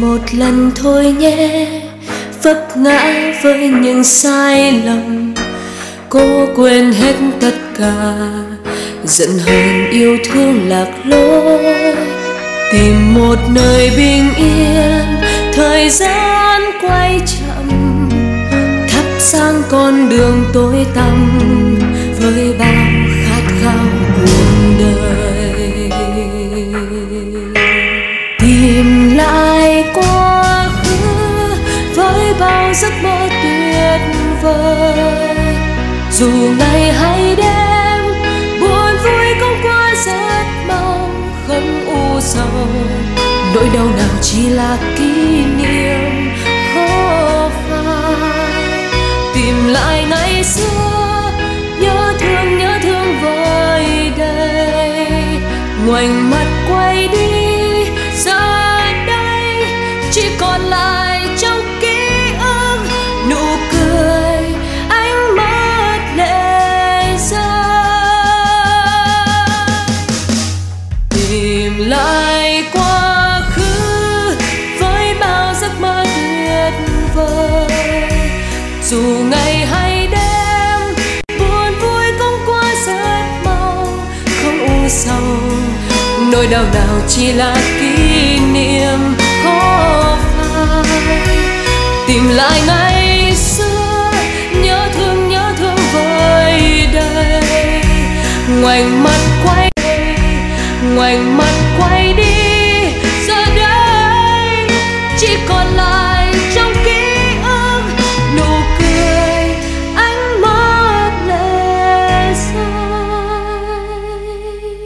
một lần thôi nhé. Vấp ngã với những sai lầm, cố quên hết tất cả. Giận hờn yêu thương lạc lối, tìm một nơi bình yên. Thời gian quay chậm, thắp sáng con đường tối tăm. Với giấc mơ tuyệt vời. Dù ngày hay đêm, buồn vui cũng qua rất mau không u sầu. Nỗi đau nào chỉ là kỷ niệm khó phai. Tìm lại ngày xưa, nhớ thương nhớ thương vơi đây ngoảnh mặt quay đi, giờ đây chỉ còn lại trong kia vời dù ngày hay đêm, buồn vui cũng qua rất mau không u sầu. Nỗi đau nào chỉ là kỷ niệm khó phai. Tìm lại ngày xưa, nhớ thương nhớ thương vơi đây ngoảnh mặt quay ngoảnh mặt quay